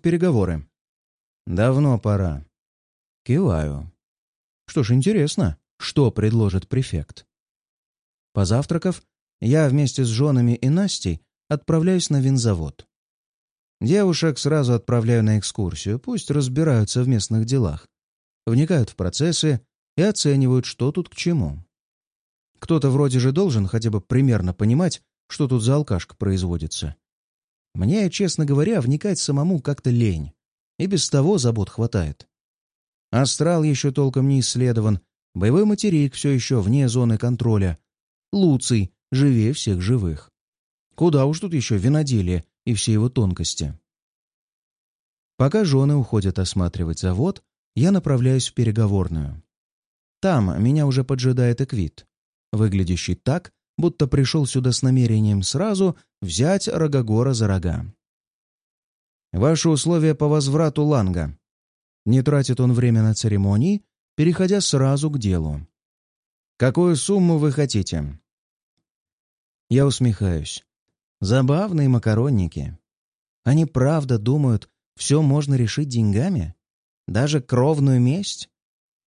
переговоры. Давно пора. Киваю. Что ж, интересно, что предложит префект. Позавтракав, я вместе с женами и Настей отправляюсь на винзавод. Девушек сразу отправляю на экскурсию, пусть разбираются в местных делах, вникают в процессы и оценивают, что тут к чему. Кто-то вроде же должен хотя бы примерно понимать, что тут за алкашка производится. Мне, честно говоря, вникать самому как-то лень. И без того забот хватает. Астрал еще толком не исследован, боевой материк все еще вне зоны контроля. Луций живее всех живых. Куда уж тут еще виноделие и все его тонкости. Пока жены уходят осматривать завод, я направляюсь в переговорную. Там меня уже поджидает Эквит, выглядящий так, будто пришел сюда с намерением сразу взять Рогогора за рога. «Ваши условия по возврату Ланга». Не тратит он время на церемонии, переходя сразу к делу. «Какую сумму вы хотите?» Я усмехаюсь. Забавные макаронники. Они правда думают, все можно решить деньгами? Даже кровную месть?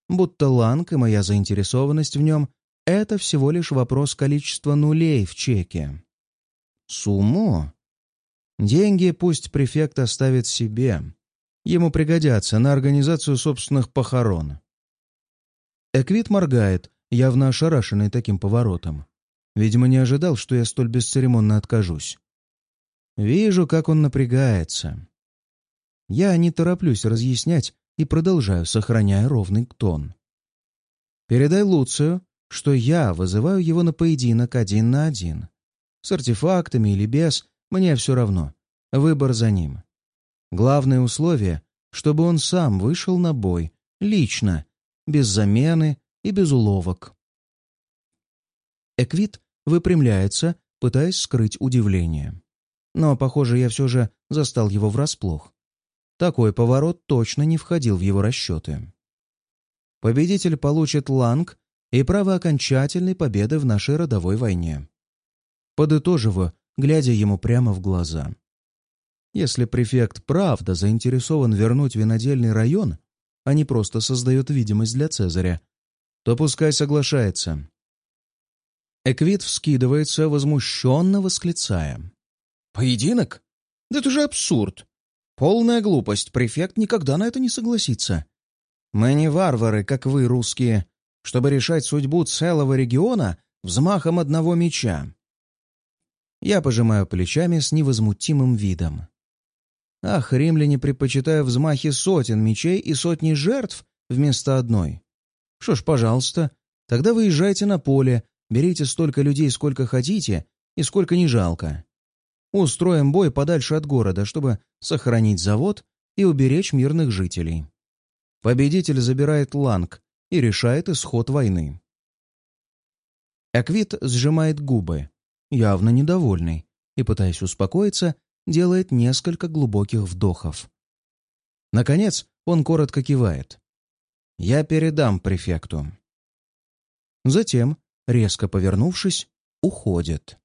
Будто Ланг и моя заинтересованность в нем — это всего лишь вопрос количества нулей в чеке. Сумму? Деньги пусть префект оставит себе. Ему пригодятся на организацию собственных похорон. Эквит моргает, явно ошарашенный таким поворотом. Видимо, не ожидал, что я столь бесцеремонно откажусь. Вижу, как он напрягается. Я не тороплюсь разъяснять и продолжаю, сохраняя ровный тон. Передай Луцию, что я вызываю его на поединок один на один. С артефактами или без, мне все равно. Выбор за ним. Главное условие, чтобы он сам вышел на бой, лично, без замены и без уловок. Эквит выпрямляется, пытаясь скрыть удивление. Но, похоже, я все же застал его врасплох. Такой поворот точно не входил в его расчеты. Победитель получит ланг и право окончательной победы в нашей родовой войне. Подытоживаю, глядя ему прямо в глаза. Если префект правда заинтересован вернуть винодельный район, а не просто создает видимость для Цезаря, то пускай соглашается. Эквит вскидывается, возмущенно восклицая. «Поединок? Да это же абсурд! Полная глупость, префект никогда на это не согласится. Мы не варвары, как вы, русские, чтобы решать судьбу целого региона взмахом одного меча». Я пожимаю плечами с невозмутимым видом. Ах, римляне предпочитают взмахи сотен мечей и сотни жертв вместо одной. Что ж, пожалуйста, тогда выезжайте на поле, берите столько людей, сколько хотите и сколько не жалко. Устроим бой подальше от города, чтобы сохранить завод и уберечь мирных жителей. Победитель забирает ланг и решает исход войны. Эквит сжимает губы, явно недовольный, и, пытаясь успокоиться, делает несколько глубоких вдохов. Наконец, он коротко кивает. «Я передам префекту». Затем, резко повернувшись, уходит.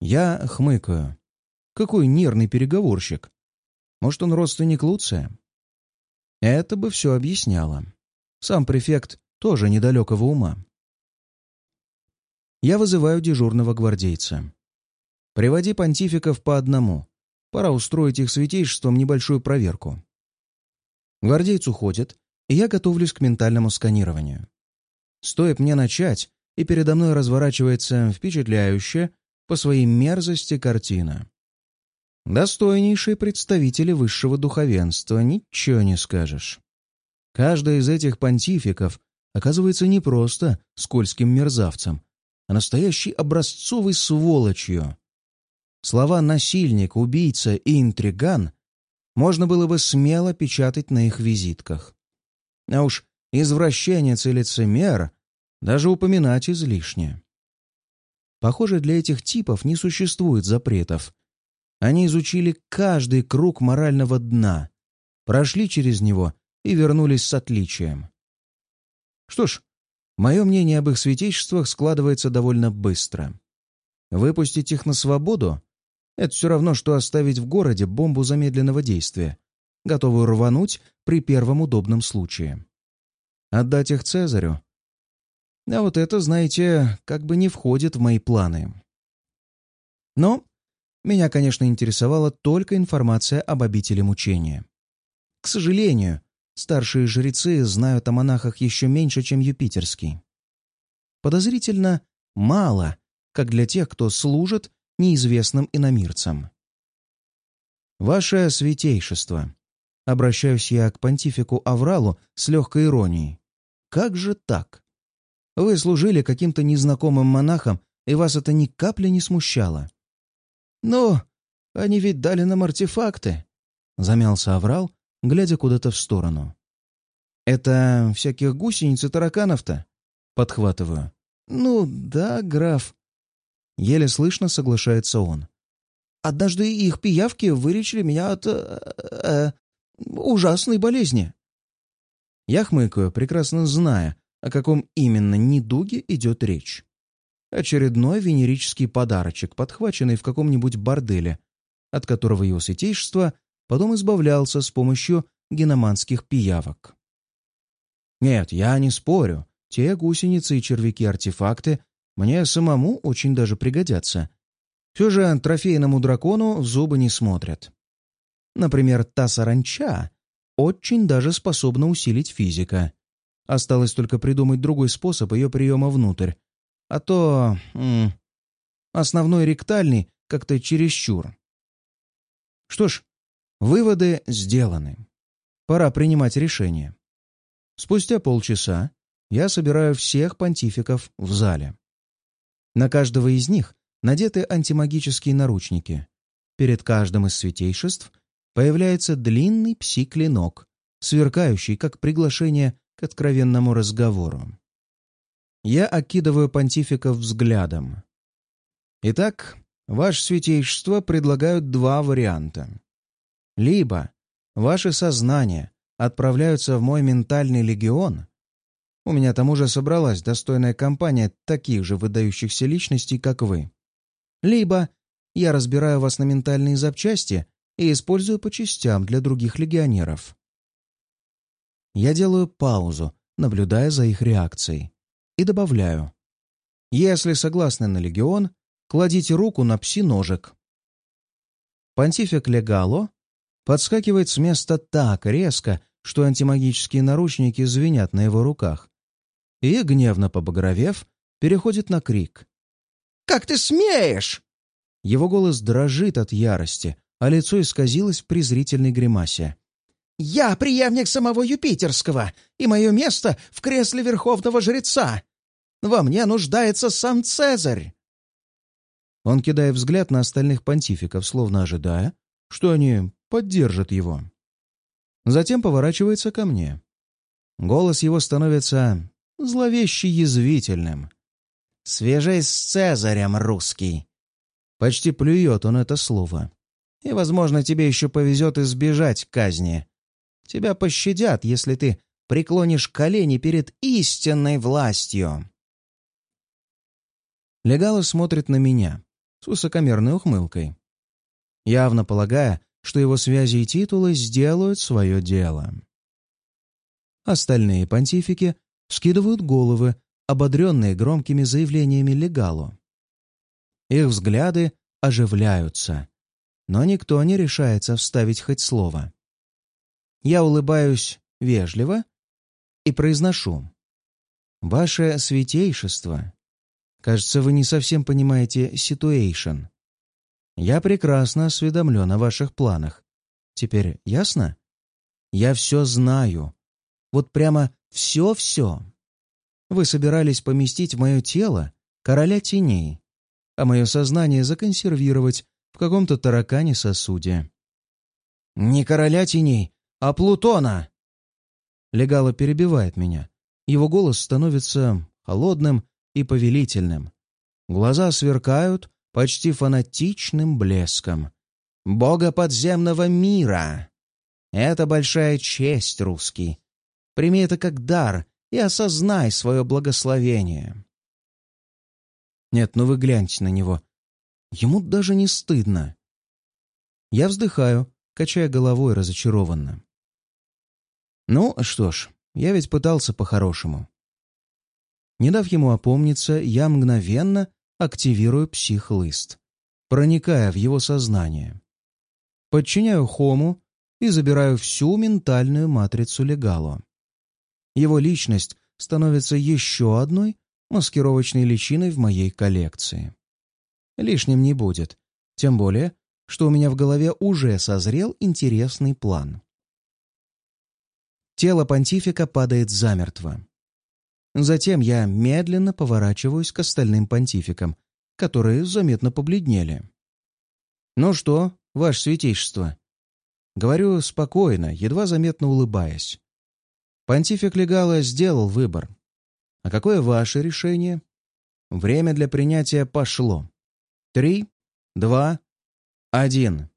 Я хмыкаю. Какой нервный переговорщик. Может, он родственник Луция? Это бы все объясняло. Сам префект тоже недалекого ума. Я вызываю дежурного гвардейца. Приводи понтификов по одному. Пора устроить их святейшеством небольшую проверку. Гвардейц уходит, и я готовлюсь к ментальному сканированию. Стоит мне начать, и передо мной разворачивается впечатляющая по своей мерзости картина. Достойнейшие представители высшего духовенства, ничего не скажешь. Каждый из этих понтификов оказывается не просто скользким мерзавцем, а настоящей образцовой сволочью. Слова «насильник», «убийца» и «интриган» можно было бы смело печатать на их визитках. А уж извращенец и лицемер даже упоминать излишне. Похоже, для этих типов не существует запретов. Они изучили каждый круг морального дна, прошли через него и вернулись с отличием. Что ж, мое мнение об их святейшествах складывается довольно быстро. Выпустить их на свободу Это все равно, что оставить в городе бомбу замедленного действия, готовую рвануть при первом удобном случае. Отдать их Цезарю? А вот это, знаете, как бы не входит в мои планы. Но меня, конечно, интересовала только информация об обители мучения. К сожалению, старшие жрецы знают о монахах еще меньше, чем юпитерский. Подозрительно мало, как для тех, кто служит неизвестным иномирцам. «Ваше святейшество», — обращаюсь я к понтифику Авралу с легкой иронией. «Как же так? Вы служили каким-то незнакомым монахам, и вас это ни капли не смущало». «Ну, они ведь дали нам артефакты», — замялся Аврал, глядя куда-то в сторону. «Это всяких гусениц и тараканов-то?» — подхватываю. «Ну, да, граф». Еле слышно соглашается он. «Однажды их пиявки вылечили меня от... Э, э, ужасной болезни». Я хмыкаю, прекрасно зная, о каком именно недуге идет речь. Очередной венерический подарочек, подхваченный в каком-нибудь борделе, от которого его святейшество потом избавлялся с помощью геноманских пиявок. Нет, я не спорю. Те гусеницы и червяки-артефакты мне самому очень даже пригодятся. Все же трофейному дракону в зубы не смотрят. Например, та саранча очень даже способна усилить физика. Осталось только придумать другой способ ее приема внутрь. А то... М -м, основной ректальный как-то чересчур. Что ж, выводы сделаны. Пора принимать решение. Спустя полчаса я собираю всех понтификов в зале. На каждого из них надеты антимагические наручники. Перед каждым из святейшеств появляется длинный пси-клинок, сверкающий, как приглашение к откровенному разговору. Я окидываю понтификов взглядом. Итак, ваше святейшество предлагают два варианта. Либо ваше сознание отправляются в мой ментальный легион, у меня там уже собралась достойная компания таких же выдающихся личностей, как вы. Либо я разбираю вас на ментальные запчасти и использую по частям для других легионеров. Я делаю паузу, наблюдая за их реакцией, и добавляю. Если согласны на легион, кладите руку на пси-ножик. Понтифик Легало подскакивает с места так резко, что антимагические наручники звенят на его руках. И, гневно побагровев, переходит на крик. «Как ты смеешь?» Его голос дрожит от ярости, а лицо исказилось в презрительной гримасе. «Я преемник самого Юпитерского, и мое место в кресле Верховного Жреца. Во мне нуждается сам Цезарь!» Он кидает взгляд на остальных понтификов, словно ожидая, что они поддержат его. Затем поворачивается ко мне. Голос его становится зловеще язвительным. «Свяжись с Цезарем, русский!» Почти плюет он это слово. «И, возможно, тебе еще повезет избежать казни. Тебя пощадят, если ты преклонишь колени перед истинной властью!» Легало смотрит на меня с высокомерной ухмылкой, явно полагая, что его связи и титулы сделают свое дело. Остальные понтифики скидывают головы, ободренные громкими заявлениями легалу. Их взгляды оживляются, но никто не решается вставить хоть слово. Я улыбаюсь вежливо и произношу. «Ваше святейшество, кажется, вы не совсем понимаете ситуэйшн. Я прекрасно осведомлен о ваших планах. Теперь ясно? Я все знаю. Вот прямо все-все. Вы собирались поместить в мое тело короля теней, а мое сознание законсервировать в каком-то таракане-сосуде. «Не короля теней, а Плутона!» Легало перебивает меня. Его голос становится холодным и повелительным. Глаза сверкают, почти фанатичным блеском. «Бога подземного мира!» Это большая честь, русский. Прими это как дар и осознай свое благословение. Нет, ну вы гляньте на него. Ему даже не стыдно. Я вздыхаю, качая головой разочарованно. Ну, что ж, я ведь пытался по-хорошему. Не дав ему опомниться, я мгновенно активирую психлыст, проникая в его сознание. Подчиняю Хому и забираю всю ментальную матрицу Легало. Его личность становится еще одной маскировочной личиной в моей коллекции. Лишним не будет, тем более, что у меня в голове уже созрел интересный план. Тело понтифика падает замертво. Затем я медленно поворачиваюсь к остальным понтификам, которые заметно побледнели. «Ну что, ваше святейшество?» Говорю спокойно, едва заметно улыбаясь. Понтифик Легала сделал выбор. А какое ваше решение? Время для принятия пошло. Три, два, один.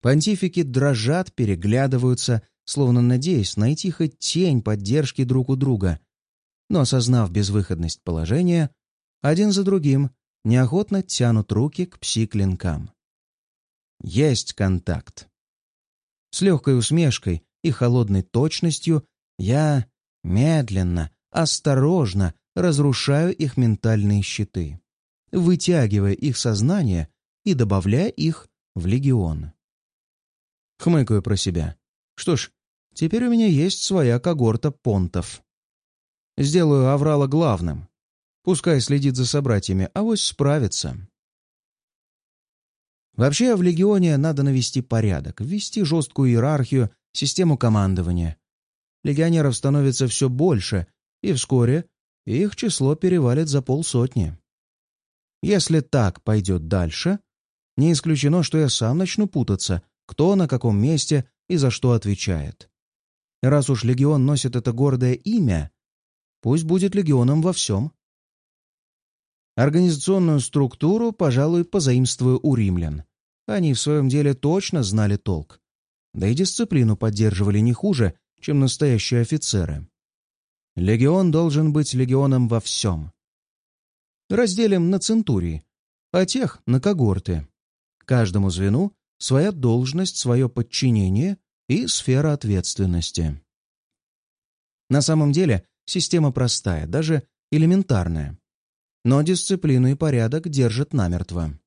Понтифики дрожат, переглядываются, словно надеясь найти хоть тень поддержки друг у друга. Но, осознав безвыходность положения, один за другим неохотно тянут руки к пси-клинкам. Есть контакт. С легкой усмешкой и холодной точностью я медленно, осторожно разрушаю их ментальные щиты, вытягивая их сознание и добавляя их в легион. Хмыкаю про себя. Что ж, теперь у меня есть своя когорта понтов. Сделаю Аврала главным. Пускай следит за собратьями, а вось справится. Вообще, в Легионе надо навести порядок, ввести жесткую иерархию, систему командования. Легионеров становится все больше, и вскоре их число перевалит за полсотни. Если так пойдет дальше, не исключено, что я сам начну путаться, кто на каком месте и за что отвечает. Раз уж легион носит это гордое имя, пусть будет легионом во всем. Организационную структуру, пожалуй, позаимствую у римлян. Они в своем деле точно знали толк. Да и дисциплину поддерживали не хуже, чем настоящие офицеры. Легион должен быть легионом во всем. Разделим на центурии, а тех — на когорты. Каждому звену своя должность, свое подчинение и сфера ответственности. На самом деле система простая, даже элементарная. Но дисциплину и порядок держат намертво.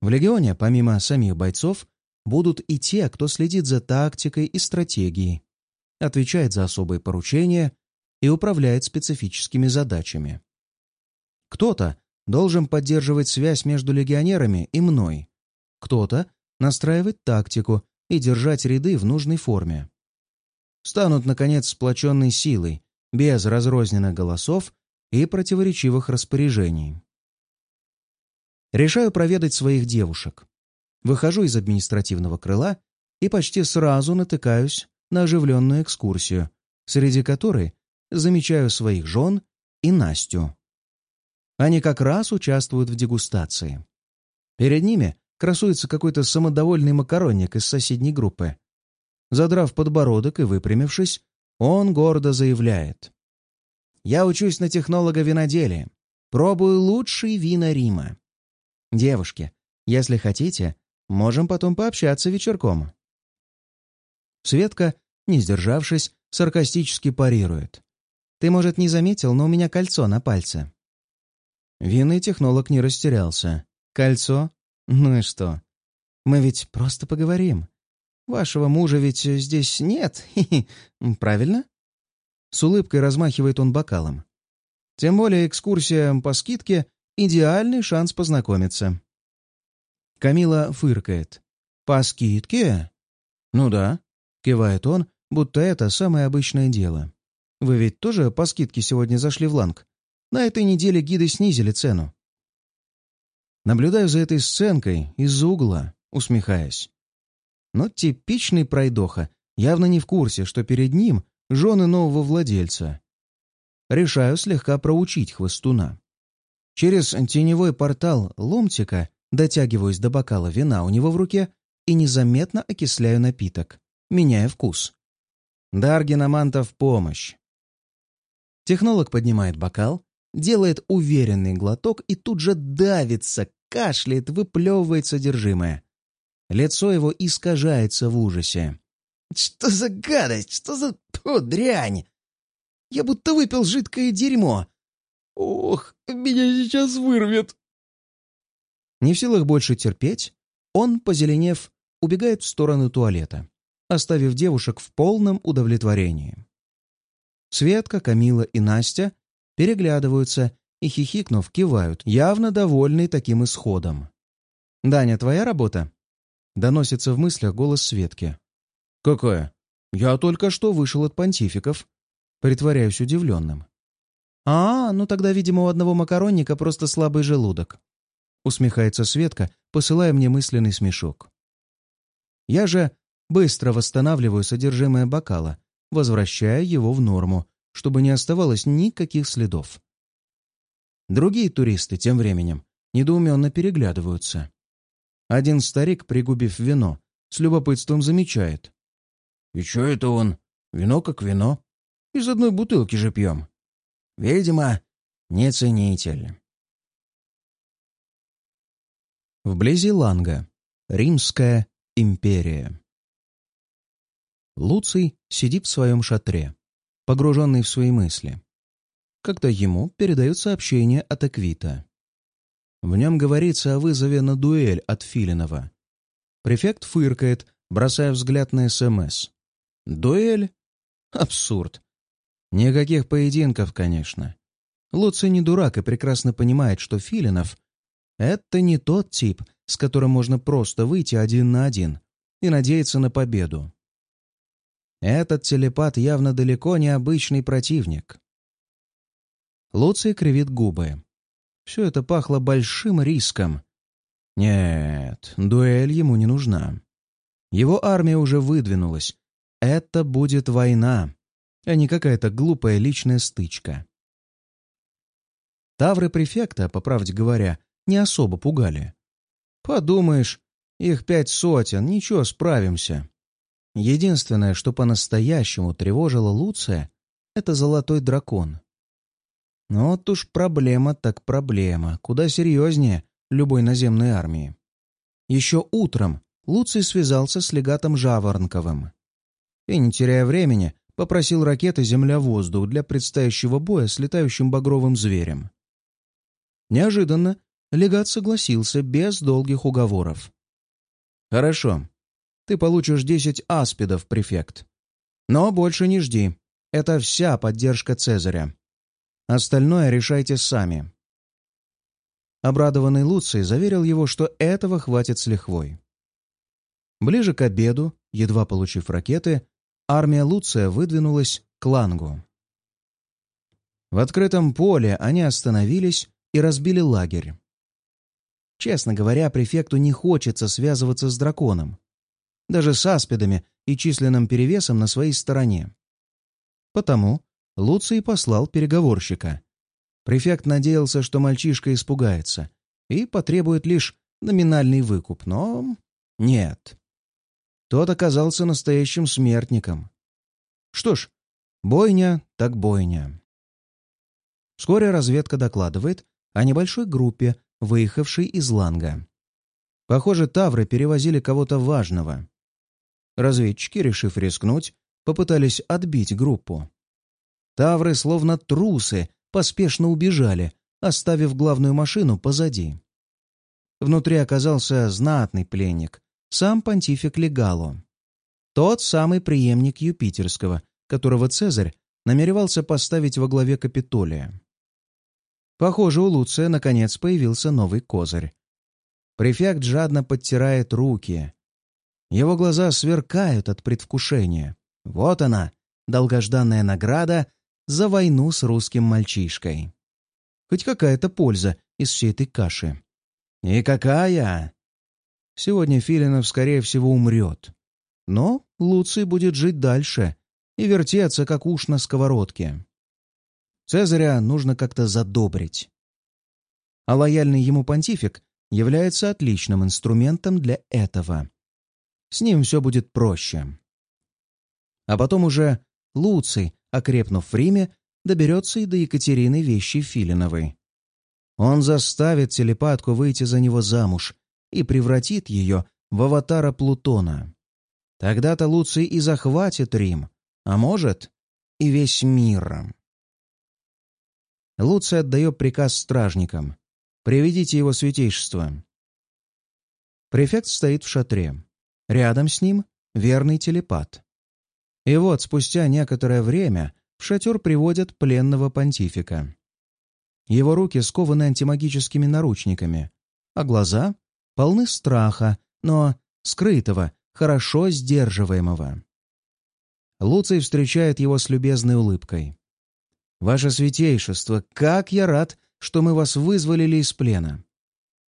В легионе, помимо самих бойцов, будут и те, кто следит за тактикой и стратегией, отвечает за особые поручения и управляет специфическими задачами. Кто-то должен поддерживать связь между легионерами и мной, кто-то настраивать тактику и держать ряды в нужной форме. Станут, наконец, сплоченной силой, без разрозненных голосов и противоречивых распоряжений. Решаю проведать своих девушек. Выхожу из административного крыла и почти сразу натыкаюсь на оживленную экскурсию, среди которой замечаю своих жен и Настю. Они как раз участвуют в дегустации. Перед ними красуется какой-то самодовольный макаронник из соседней группы. Задрав подбородок и выпрямившись, он гордо заявляет. «Я учусь на технолога виноделия. Пробую лучшие вина Рима. Девушки, если хотите, можем потом пообщаться вечерком». Светка, не сдержавшись, саркастически парирует. «Ты, может, не заметил, но у меня кольцо на пальце». Винный технолог не растерялся. «Кольцо? Ну и что? Мы ведь просто поговорим. Вашего мужа ведь здесь нет, правильно?» С улыбкой размахивает он бокалом. Тем более экскурсия по скидке — идеальный шанс познакомиться. Камила фыркает. «По скидке?» «Ну да», — кивает он, будто это самое обычное дело. «Вы ведь тоже по скидке сегодня зашли в ланг? На этой неделе гиды снизили цену». Наблюдаю за этой сценкой из-за угла, усмехаясь. Но типичный пройдоха явно не в курсе, что перед ним жены нового владельца. Решаю слегка проучить хвостуна. Через теневой портал ломтика дотягиваюсь до бокала вина у него в руке и незаметно окисляю напиток, меняя вкус. Даргинаманта в помощь. Технолог поднимает бокал, делает уверенный глоток и тут же давится, кашляет, выплевывает содержимое. Лицо его искажается в ужасе. «Что за гадость? Что за О, дрянь? Я будто выпил жидкое дерьмо. Ох, меня сейчас вырвет!» Не в силах больше терпеть, он, позеленев, убегает в сторону туалета, оставив девушек в полном удовлетворении. Светка, Камила и Настя переглядываются и, хихикнув, кивают, явно довольные таким исходом. «Даня, твоя работа?» — доносится в мыслях голос Светки. «Какая? Я только что вышел от понтификов». Притворяюсь удивленным. «А, ну тогда, видимо, у одного макаронника просто слабый желудок», — усмехается Светка, посылая мне мысленный смешок. Я же быстро восстанавливаю содержимое бокала, возвращая его в норму, чтобы не оставалось никаких следов. Другие туристы тем временем недоуменно переглядываются. Один старик, пригубив вино, с любопытством замечает. «И чё это он? Вино как вино. Из одной бутылки же пьем. Видимо, не ценитель». Вблизи Ланга. Римская империя. Луций сидит в своем шатре, погруженный в свои мысли. Когда ему передают сообщение от Эквита. В нем говорится о вызове на дуэль от Филинова. Префект фыркает, бросая взгляд на СМС. Дуэль? Абсурд. Никаких поединков, конечно. Луций не дурак и прекрасно понимает, что Филинов — это не тот тип, с которым можно просто выйти один на один и надеяться на победу. Этот телепат явно далеко не обычный противник. Луций кривит губы. Все это пахло большим риском. Нет, дуэль ему не нужна. Его армия уже выдвинулась. Это будет война, а не какая-то глупая личная стычка. Тавры префекта, по правде говоря, не особо пугали. Подумаешь, их пять сотен, ничего, справимся. Единственное, что по-настоящему тревожило Луция, это золотой дракон. Но вот уж проблема так проблема, куда серьезнее любой наземной армии. Еще утром Луций связался с легатом Жаворонковым и, не теряя времени, попросил ракеты «Земля-воздух» для предстоящего боя с летающим багровым зверем. Неожиданно легат согласился без долгих уговоров. «Хорошо, ты получишь десять аспидов, префект. Но больше не жди. Это вся поддержка Цезаря. Остальное решайте сами». Обрадованный Луций заверил его, что этого хватит с лихвой. Ближе к обеду, едва получив ракеты, армия Луция выдвинулась к Лангу. В открытом поле они остановились и разбили лагерь. Честно говоря, префекту не хочется связываться с драконом даже с аспидами и численным перевесом на своей стороне. Потому Луций послал переговорщика. Префект надеялся, что мальчишка испугается и потребует лишь номинальный выкуп, но нет. Тот оказался настоящим смертником. Что ж, бойня так бойня. Вскоре разведка докладывает о небольшой группе, выехавшей из Ланга. Похоже, тавры перевозили кого-то важного. Разведчики, решив рискнуть, попытались отбить группу. Тавры, словно трусы, поспешно убежали, оставив главную машину позади. Внутри оказался знатный пленник, сам понтифик Легало. Тот самый преемник Юпитерского, которого Цезарь намеревался поставить во главе Капитолия. Похоже, у Луция наконец появился новый козырь. Префект жадно подтирает руки, его глаза сверкают от предвкушения. Вот она, долгожданная награда за войну с русским мальчишкой. Хоть какая-то польза из всей этой каши. И какая! Сегодня Филинов, скорее всего, умрет. Но Луций будет жить дальше и вертеться, как уж на сковородке. Цезаря нужно как-то задобрить. А лояльный ему понтифик является отличным инструментом для этого. С ним все будет проще. А потом уже Луций, окрепнув в Риме, доберется и до Екатерины Вещи Филиновой. Он заставит телепатку выйти за него замуж и превратит ее в аватара Плутона. Тогда-то Луций и захватит Рим, а может, и весь мир. Луций отдает приказ стражникам. «Приведите его святейшество». Префект стоит в шатре. Рядом с ним верный телепат. И вот, спустя некоторое время, в шатер приводят пленного понтифика. Его руки скованы антимагическими наручниками, а глаза полны страха, но скрытого, хорошо сдерживаемого. Луций встречает его с любезной улыбкой. «Ваше святейшество, как я рад, что мы вас вызволили из плена.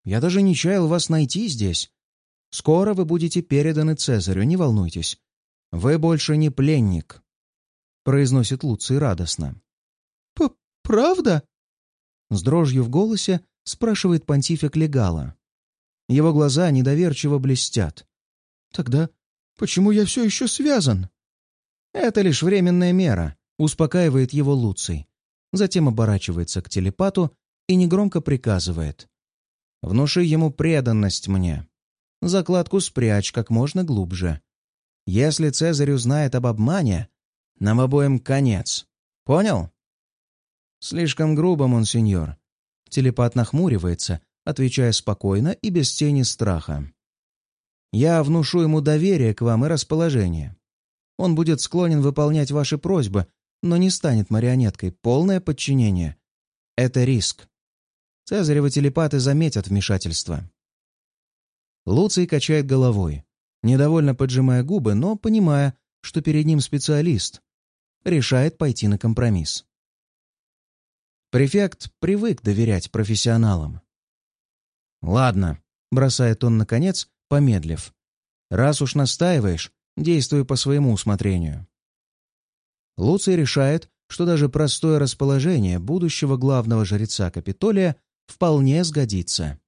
Я даже не чаял вас найти здесь. Скоро вы будете переданы Цезарю, не волнуйтесь. Вы больше не пленник», — произносит Луций радостно. П «Правда?» С дрожью в голосе спрашивает понтифик легала. Его глаза недоверчиво блестят. «Тогда почему я все еще связан?» «Это лишь временная мера», — успокаивает его Луций. Затем оборачивается к телепату и негромко приказывает. «Внуши ему преданность мне. Закладку спрячь как можно глубже. Если Цезарь узнает об обмане, нам обоим конец. Понял?» «Слишком грубо, монсеньор». Телепат нахмуривается, отвечая спокойно и без тени страха. «Я внушу ему доверие к вам и расположение. Он будет склонен выполнять ваши просьбы, но не станет марионеткой. Полное подчинение — это риск. Цезаревы телепаты заметят вмешательство». Луций качает головой, недовольно поджимая губы, но понимая, что перед ним специалист, решает пойти на компромисс. Префект привык доверять профессионалам. «Ладно», — бросает он наконец, помедлив. «Раз уж настаиваешь, действуй по своему усмотрению». Луций решает, что даже простое расположение будущего главного жреца Капитолия вполне сгодится.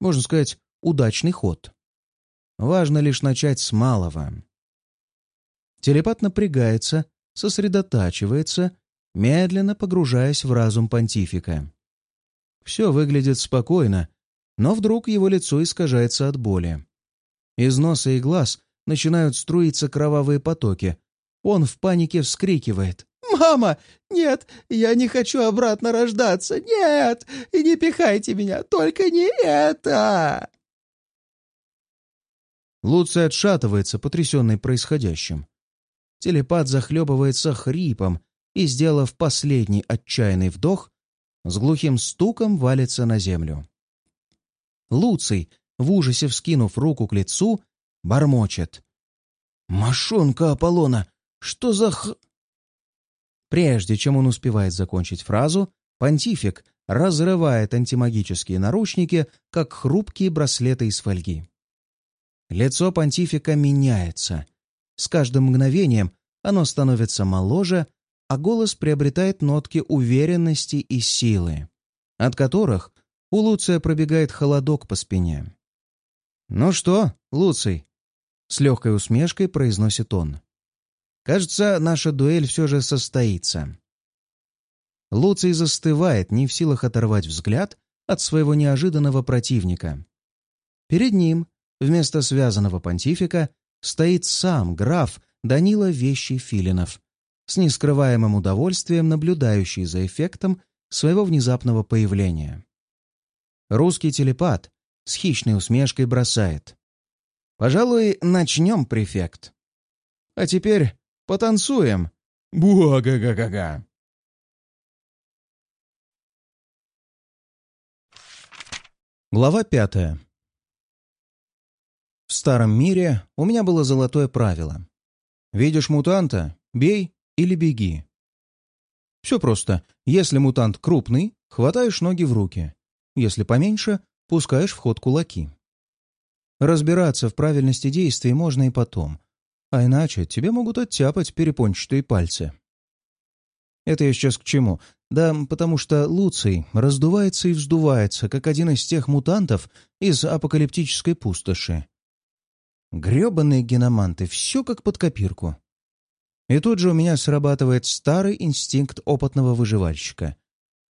Можно сказать, удачный ход. Важно лишь начать с малого. Телепат напрягается, сосредотачивается медленно погружаясь в разум понтифика. Все выглядит спокойно, но вдруг его лицо искажается от боли. Из носа и глаз начинают струиться кровавые потоки. Он в панике вскрикивает. «Мама! Нет! Я не хочу обратно рождаться! Нет! И не пихайте меня! Только не это!» Луций отшатывается, потрясенный происходящим. Телепат захлебывается хрипом, и, сделав последний отчаянный вдох, с глухим стуком валится на землю. Луций, в ужасе вскинув руку к лицу, бормочет. «Мошонка Аполлона! Что за х...» Прежде чем он успевает закончить фразу, понтифик разрывает антимагические наручники, как хрупкие браслеты из фольги. Лицо понтифика меняется. С каждым мгновением оно становится моложе, а голос приобретает нотки уверенности и силы, от которых у Луция пробегает холодок по спине. «Ну что, Луций?» — с легкой усмешкой произносит он. «Кажется, наша дуэль все же состоится». Луций застывает, не в силах оторвать взгляд от своего неожиданного противника. Перед ним, вместо связанного понтифика, стоит сам граф Данила Вещий Филинов, с нескрываемым удовольствием наблюдающий за эффектом своего внезапного появления. Русский телепат с хищной усмешкой бросает. «Пожалуй, начнем, префект. А теперь потанцуем. Буа-га-га-га-га!» Глава пятая. В старом мире у меня было золотое правило. Видишь мутанта — бей или беги. Все просто. Если мутант крупный, хватаешь ноги в руки. Если поменьше, пускаешь в ход кулаки. Разбираться в правильности действий можно и потом, а иначе тебе могут оттяпать перепончатые пальцы. Это я сейчас к чему? Да потому что Луций раздувается и вздувается, как один из тех мутантов из апокалиптической пустоши. Гребаные геноманты, все как под копирку. И тут же у меня срабатывает старый инстинкт опытного выживальщика.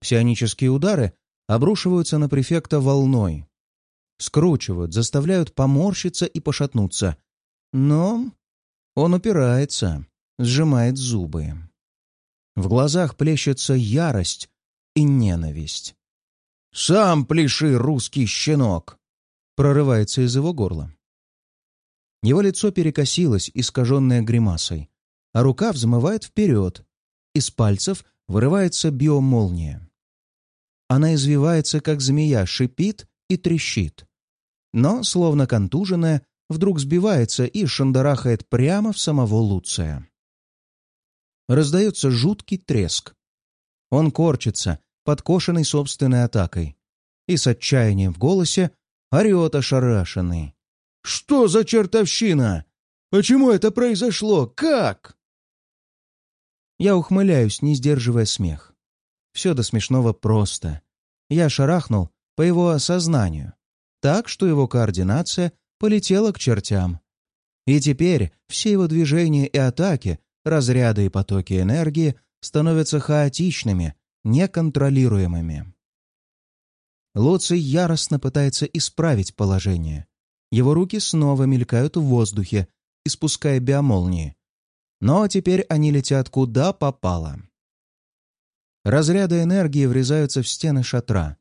Псионические удары обрушиваются на префекта волной. Скручивают, заставляют поморщиться и пошатнуться. Но он упирается, сжимает зубы. В глазах плещется ярость и ненависть. «Сам пляши, русский щенок!» прорывается из его горла. Его лицо перекосилось, искаженное гримасой, а рука взмывает вперед. Из пальцев вырывается биомолния. Она извивается, как змея, шипит и трещит. Но, словно контуженная, вдруг сбивается и шандарахает прямо в самого Луция. Раздается жуткий треск. Он корчится, подкошенный собственной атакой, и с отчаянием в голосе орет ошарашенный. «Что за чертовщина? Почему это произошло? Как?» Я ухмыляюсь, не сдерживая смех. Все до смешного просто. Я шарахнул по его сознанию, так что его координация полетела к чертям. И теперь все его движения и атаки, разряды и потоки энергии становятся хаотичными, неконтролируемыми. Луций яростно пытается исправить положение. Его руки снова мелькают в воздухе, испуская биомолнии. Но теперь они летят куда попало. Разряды энергии врезаются в стены шатра,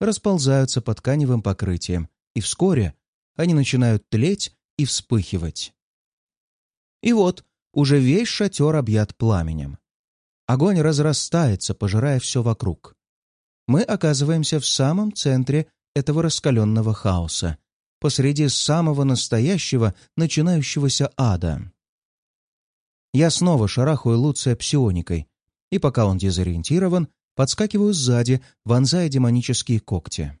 расползаются по тканевым покрытиям, и вскоре они начинают тлеть и вспыхивать. И вот уже весь шатер объят пламенем. Огонь разрастается, пожирая все вокруг мы оказываемся в самом центре этого раскаленного хаоса, посреди самого настоящего начинающегося ада. Я снова шарахаю Луция псионикой, и пока он дезориентирован, подскакиваю сзади, вонзая демонические когти.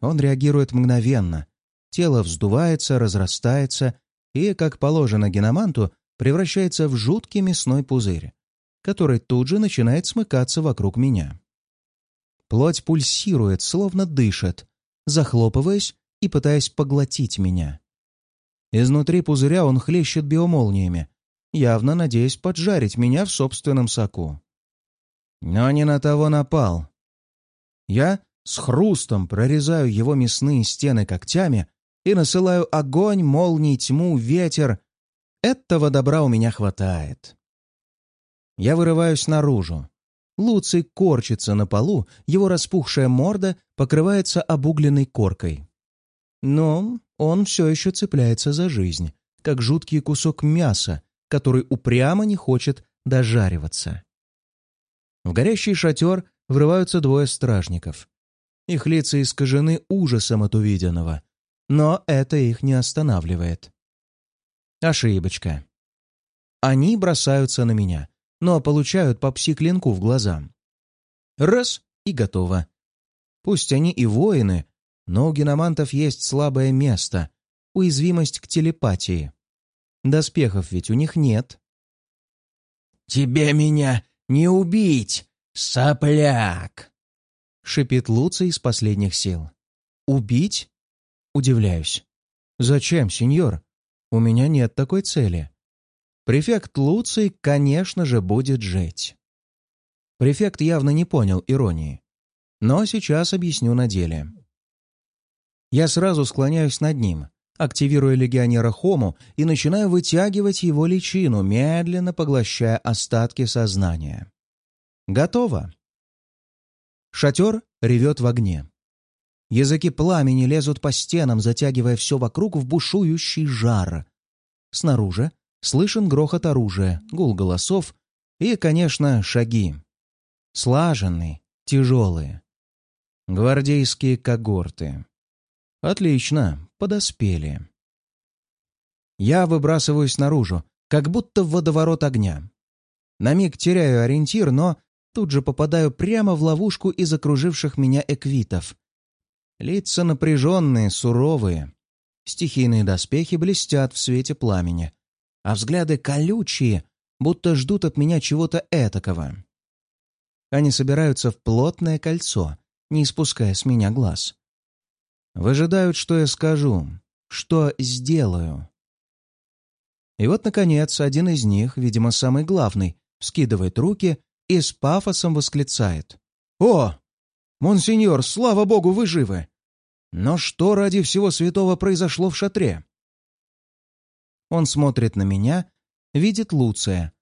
Он реагирует мгновенно. Тело вздувается, разрастается и, как положено геноманту, превращается в жуткий мясной пузырь, который тут же начинает смыкаться вокруг меня. Плоть пульсирует, словно дышит, захлопываясь и пытаясь поглотить меня. Изнутри пузыря он хлещет биомолниями, явно надеясь поджарить меня в собственном соку. Но не на того напал. Я с хрустом прорезаю его мясные стены когтями и насылаю огонь, молнии, тьму, ветер. Этого добра у меня хватает. Я вырываюсь наружу, Луций корчится на полу, его распухшая морда покрывается обугленной коркой. Но он все еще цепляется за жизнь, как жуткий кусок мяса, который упрямо не хочет дожариваться. В горящий шатер врываются двое стражников. Их лица искажены ужасом от увиденного, но это их не останавливает. Ошибочка. Они бросаются на меня, но получают по пси-клинку в глаза. Раз — и готово. Пусть они и воины, но у геномантов есть слабое место — уязвимость к телепатии. Доспехов ведь у них нет. «Тебе меня не убить, сопляк!» — шипит Луций из последних сил. «Убить?» — удивляюсь. «Зачем, сеньор? У меня нет такой цели префект Луций, конечно же, будет жить. Префект явно не понял иронии. Но сейчас объясню на деле. Я сразу склоняюсь над ним, активируя легионера Хому и начинаю вытягивать его личину, медленно поглощая остатки сознания. Готово. Шатер ревет в огне. Языки пламени лезут по стенам, затягивая все вокруг в бушующий жар. Снаружи Слышен грохот оружия, гул голосов и, конечно, шаги. Слаженные, тяжелые. Гвардейские когорты. Отлично, подоспели. Я выбрасываюсь наружу, как будто в водоворот огня. На миг теряю ориентир, но тут же попадаю прямо в ловушку из окруживших меня эквитов. Лица напряженные, суровые. Стихийные доспехи блестят в свете пламени, а взгляды колючие, будто ждут от меня чего-то этакого. Они собираются в плотное кольцо, не спуская с меня глаз. Выжидают, что я скажу, что сделаю. И вот, наконец, один из них, видимо, самый главный, скидывает руки и с пафосом восклицает. «О! «Монсеньор, слава богу, вы живы! Но что ради всего святого произошло в шатре?» Он смотрит на меня, видит Луция,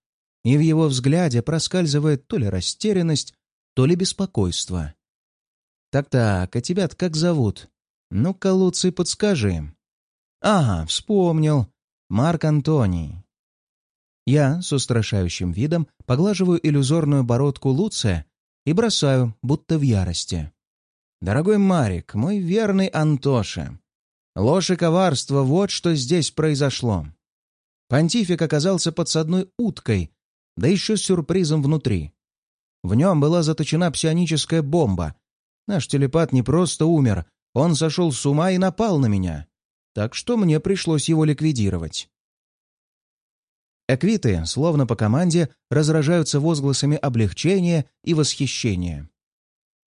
и в его взгляде проскальзывает то ли растерянность, то ли беспокойство. «Так-так, а тебя-то как зовут? Ну-ка, Луций, подскажи». «Ага, вспомнил. Марк Антоний». Я с устрашающим видом поглаживаю иллюзорную бородку Луция и бросаю, будто в ярости. «Дорогой Марик, мой верный Антоша, ложь и коварство — вот что здесь произошло. Понтифик оказался подсадной уткой, да еще с сюрпризом внутри. В нем была заточена псионическая бомба. Наш телепат не просто умер, он сошел с ума и напал на меня. Так что мне пришлось его ликвидировать. Эквиты, словно по команде, разражаются возгласами облегчения и восхищения.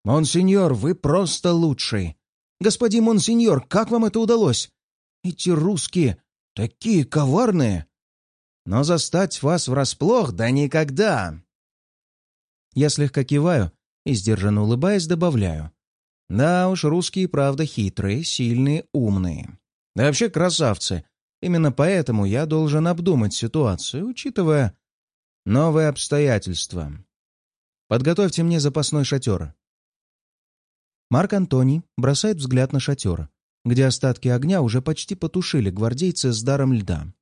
«Монсеньор, вы просто лучший! Господин Монсеньор, как вам это удалось? Эти русские такие коварные! Но застать вас врасплох да никогда!» Я слегка киваю и, сдержанно улыбаясь, добавляю. «Да уж, русские, правда, хитрые, сильные, умные. Да вообще красавцы, Именно поэтому я должен обдумать ситуацию, учитывая новые обстоятельства. Подготовьте мне запасной шатер. Марк Антоний бросает взгляд на шатер, где остатки огня уже почти потушили гвардейцы с даром льда.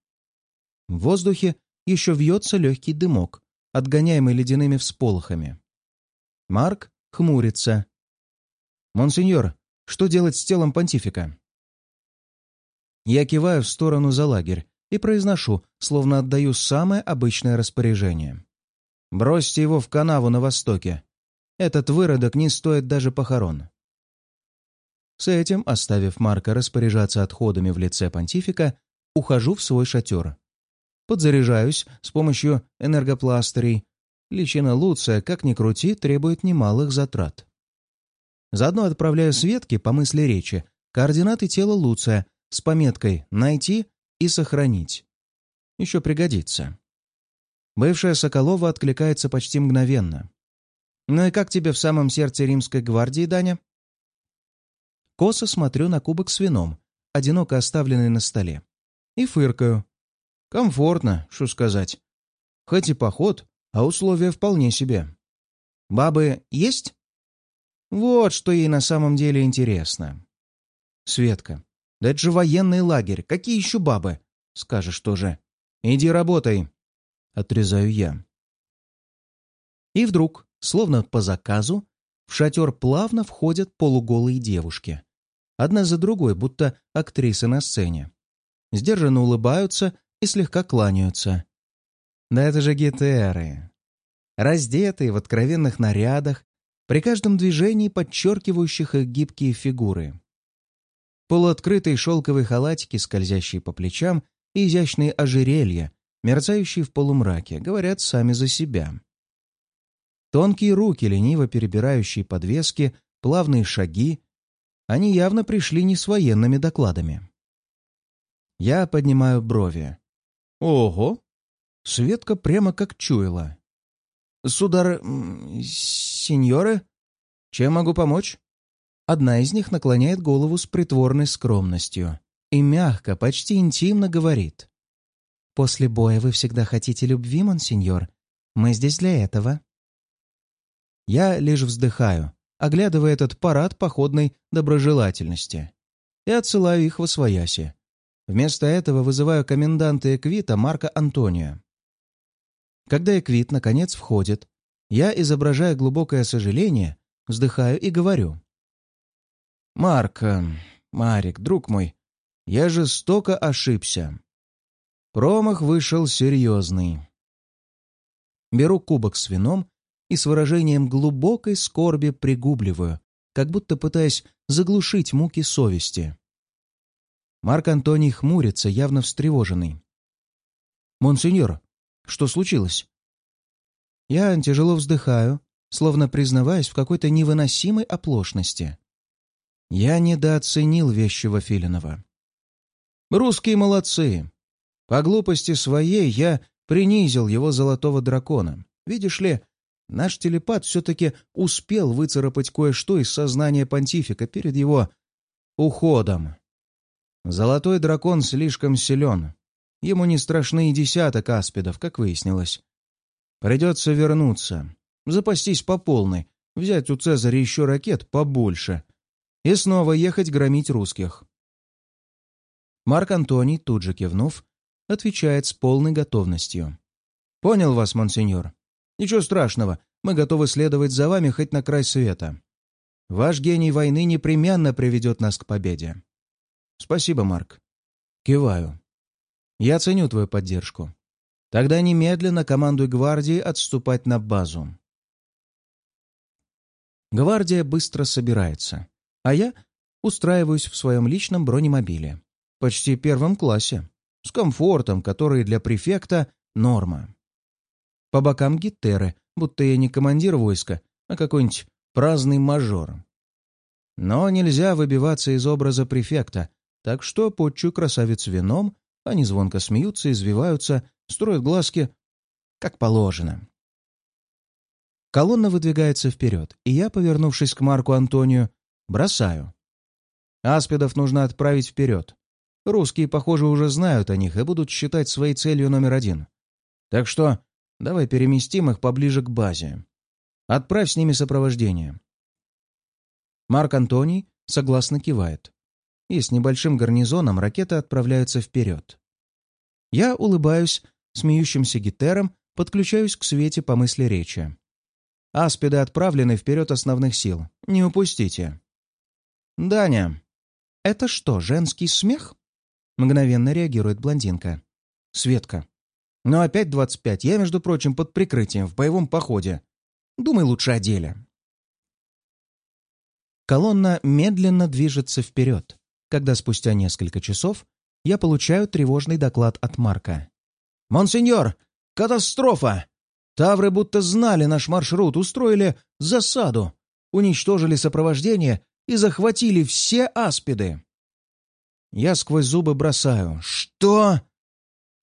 В воздухе еще вьется легкий дымок, отгоняемый ледяными всполохами. Марк хмурится. «Монсеньор, что делать с телом понтифика?» Я киваю в сторону за лагерь и произношу, словно отдаю самое обычное распоряжение. «Бросьте его в канаву на востоке. Этот выродок не стоит даже похорон». С этим, оставив Марка распоряжаться отходами в лице понтифика, ухожу в свой шатер. Подзаряжаюсь с помощью энергопластырей. Личина Луция, как ни крути, требует немалых затрат. Заодно отправляю Светке, по мысли речи, координаты тела Луция с пометкой «Найти» и «Сохранить». Еще пригодится. Бывшая Соколова откликается почти мгновенно. «Ну и как тебе в самом сердце римской гвардии, Даня?» Косо смотрю на кубок с вином, одиноко оставленный на столе. И фыркаю. Комфортно, что сказать. Хоть и поход, а условия вполне себе. Бабы есть? Вот что ей на самом деле интересно. Светка, да это же военный лагерь. Какие еще бабы? Скажешь тоже. Иди работай. Отрезаю я. И вдруг, словно по заказу, в шатер плавно входят полуголые девушки. Одна за другой, будто актрисы на сцене. Сдержанно улыбаются и слегка кланяются. Да это же гетеры. Раздетые в откровенных нарядах, при каждом движении подчеркивающих их гибкие фигуры. Полуоткрытые шелковые халатики, скользящие по плечам, и изящные ожерелья, мерцающие в полумраке, говорят сами за себя. Тонкие руки, лениво перебирающие подвески, плавные шаги. Они явно пришли не с военными докладами. Я поднимаю брови. Ого! Светка прямо как чуяла. «Судар... сеньоры? Чем могу помочь?» Одна из них наклоняет голову с притворной скромностью и мягко, почти интимно говорит. «После боя вы всегда хотите любви, монсеньор. Мы здесь для этого». Я лишь вздыхаю, оглядывая этот парад походной доброжелательности, и отсылаю их в освояси. Вместо этого вызываю коменданта Эквита Марка Антония. Когда Эквит наконец входит, я, изображая глубокое сожаление, вздыхаю и говорю. «Марк, э, Марик, друг мой, я жестоко ошибся. Промах вышел серьезный. Беру кубок с вином и с выражением глубокой скорби пригубливаю, как будто пытаясь заглушить муки совести. Марк Антоний хмурится, явно встревоженный. «Монсеньор, что случилось?» Я тяжело вздыхаю, словно признаваясь в какой-то невыносимой оплошности. Я недооценил вещего Филинова. Русские молодцы. По глупости своей я принизил его золотого дракона. Видишь ли, Наш телепат все-таки успел выцарапать кое-что из сознания понтифика перед его уходом. Золотой дракон слишком силен. Ему не страшны и десяток аспидов, как выяснилось. Придется вернуться, запастись по полной, взять у Цезаря еще ракет побольше и снова ехать громить русских. Марк Антоний, тут же кивнув, отвечает с полной готовностью. «Понял вас, монсеньор. Ничего страшного, мы готовы следовать за вами хоть на край света. Ваш гений войны непременно приведет нас к победе». «Спасибо, Марк». Киваю. «Я ценю твою поддержку. Тогда немедленно командуй гвардии отступать на базу». Гвардия быстро собирается, а я устраиваюсь в своем личном бронемобиле почти первом классе, с комфортом, который для префекта — норма. По бокам гитеры, будто я не командир войска, а какой-нибудь праздный мажор. Но нельзя выбиваться из образа префекта, так что подчу красавиц вином, они звонко смеются, извиваются, строят глазки, как положено. Колонна выдвигается вперед, и я, повернувшись к Марку Антонию, бросаю. Аспидов нужно отправить вперед. Русские, похоже, уже знают о них и будут считать своей целью номер один. Так что давай переместим их поближе к базе. Отправь с ними сопровождение. Марк Антоний согласно кивает. И с небольшим гарнизоном ракеты отправляются вперед. Я улыбаюсь смеющимся гитерам, подключаюсь к свете по мысли речи. Аспиды отправлены вперед основных сил. Не упустите. «Даня, это что, женский смех?» Мгновенно реагирует блондинка. Светка. Но опять двадцать пять. Я, между прочим, под прикрытием, в боевом походе. Думай лучше о деле. Колонна медленно движется вперед, когда спустя несколько часов я получаю тревожный доклад от Марка. «Монсеньор! Катастрофа! Тавры будто знали наш маршрут, устроили засаду, уничтожили сопровождение и захватили все аспиды!» Я сквозь зубы бросаю. «Что?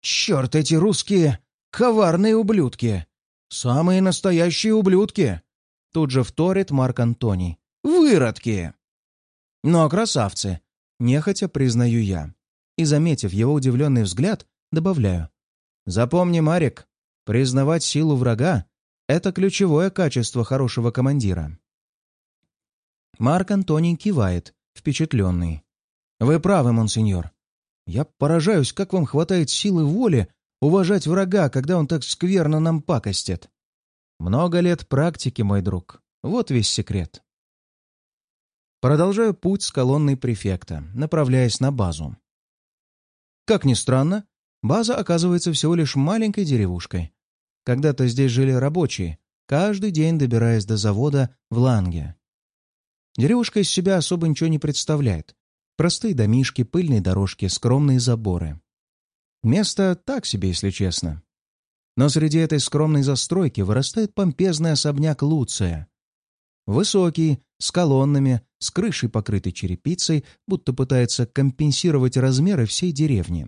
Черт, эти русские коварные ублюдки! Самые настоящие ублюдки!» Тут же вторит Марк Антоний. «Выродки!» «Но красавцы!» Нехотя признаю я. И, заметив его удивленный взгляд, добавляю. «Запомни, Марик, признавать силу врага — это ключевое качество хорошего командира». Марк Антоний кивает, впечатленный. «Вы правы, монсеньор. Я поражаюсь, как вам хватает силы воли уважать врага, когда он так скверно нам пакостит. Много лет практики, мой друг. Вот весь секрет». Продолжаю путь с колонной префекта, направляясь на базу. Как ни странно, база оказывается всего лишь маленькой деревушкой. Когда-то здесь жили рабочие, каждый день добираясь до завода в Ланге. Деревушка из себя особо ничего не представляет, Простые домишки, пыльные дорожки, скромные заборы. Место так себе, если честно. Но среди этой скромной застройки вырастает помпезный особняк Луция. Высокий, с колоннами, с крышей, покрытой черепицей, будто пытается компенсировать размеры всей деревни.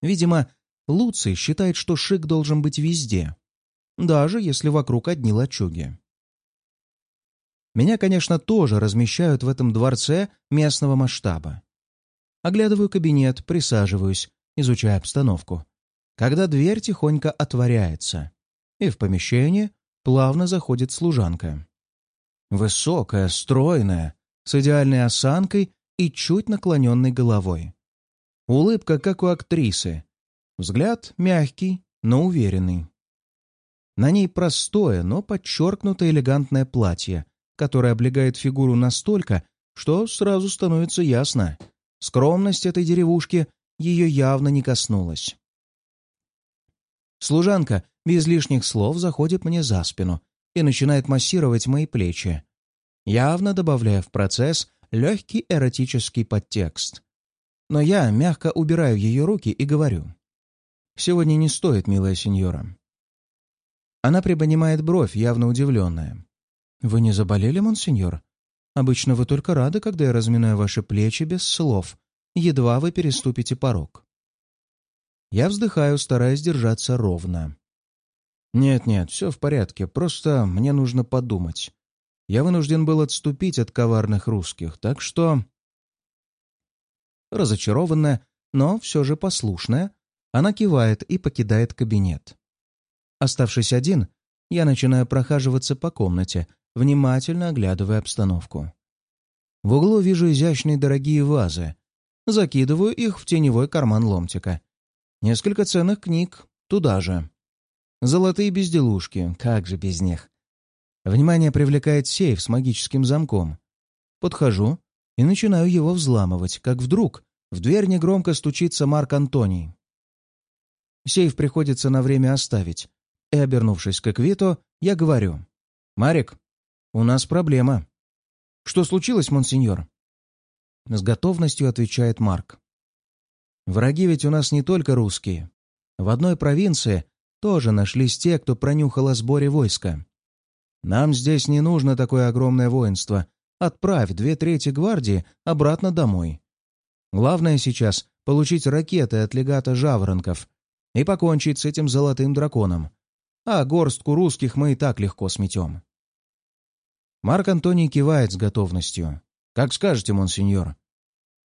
Видимо, Луций считает, что шик должен быть везде, даже если вокруг одни лачуги. Меня, конечно, тоже размещают в этом дворце местного масштаба. Оглядываю кабинет, присаживаюсь, изучая обстановку. Когда дверь тихонько отворяется, и в помещение плавно заходит служанка. Высокая, стройная, с идеальной осанкой и чуть наклоненной головой. Улыбка, как у актрисы. Взгляд мягкий, но уверенный. На ней простое, но подчеркнутое элегантное платье которая облегает фигуру настолько, что сразу становится ясно. Скромность этой деревушки ее явно не коснулась. Служанка без лишних слов заходит мне за спину и начинает массировать мои плечи, явно добавляя в процесс легкий эротический подтекст. Но я мягко убираю ее руки и говорю. «Сегодня не стоит, милая сеньора». Она приподнимает бровь, явно удивленная. «Вы не заболели, монсеньор? Обычно вы только рады, когда я разминаю ваши плечи без слов. Едва вы переступите порог». Я вздыхаю, стараясь держаться ровно. «Нет-нет, все в порядке, просто мне нужно подумать. Я вынужден был отступить от коварных русских, так что...» Разочарованная, но все же послушная, она кивает и покидает кабинет. Оставшись один, я начинаю прохаживаться по комнате, внимательно оглядывая обстановку. В углу вижу изящные дорогие вазы. Закидываю их в теневой карман ломтика. Несколько ценных книг туда же. Золотые безделушки, как же без них. Внимание привлекает сейф с магическим замком. Подхожу и начинаю его взламывать, как вдруг в дверь негромко стучится Марк Антоний. Сейф приходится на время оставить, и, обернувшись к Эквито, я говорю. «Марик, у нас проблема». «Что случилось, монсеньор?» С готовностью отвечает Марк. «Враги ведь у нас не только русские. В одной провинции тоже нашлись те, кто пронюхал о сборе войска. Нам здесь не нужно такое огромное воинство. Отправь две трети гвардии обратно домой. Главное сейчас — получить ракеты от легата Жаворонков и покончить с этим золотым драконом. А горстку русских мы и так легко сметем. Марк Антоний кивает с готовностью. «Как скажете, монсеньор».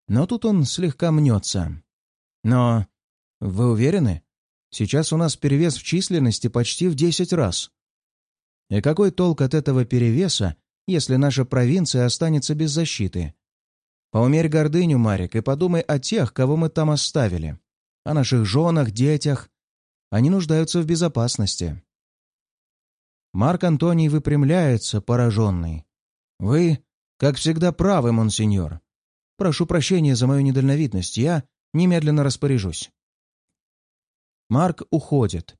Но тут он слегка мнется. «Но вы уверены? Сейчас у нас перевес в численности почти в десять раз. И какой толк от этого перевеса, если наша провинция останется без защиты? Поумерь гордыню, Марик, и подумай о тех, кого мы там оставили. О наших женах, детях. Они нуждаются в безопасности. Марк Антоний выпрямляется, пораженный. «Вы, как всегда, правы, монсеньор. Прошу прощения за мою недальновидность. Я немедленно распоряжусь». Марк уходит,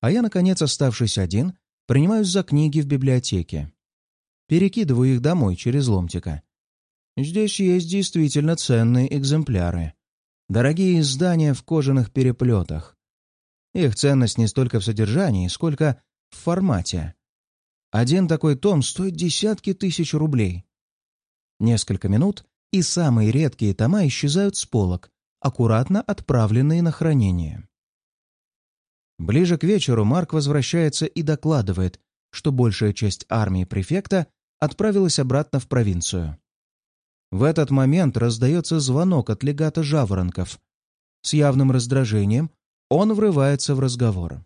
а я, наконец, оставшись один, принимаюсь за книги в библиотеке. Перекидываю их домой через ломтика. Здесь есть действительно ценные экземпляры. Дорогие издания в кожаных переплетах. Их ценность не столько в содержании, сколько в формате. Один такой том стоит десятки тысяч рублей. Несколько минут, и самые редкие тома исчезают с полок, аккуратно отправленные на хранение. Ближе к вечеру Марк возвращается и докладывает, что большая часть армии префекта отправилась обратно в провинцию. В этот момент раздается звонок от легата Жаворонков. С явным раздражением он врывается в разговор.